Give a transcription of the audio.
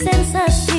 bikin sensasi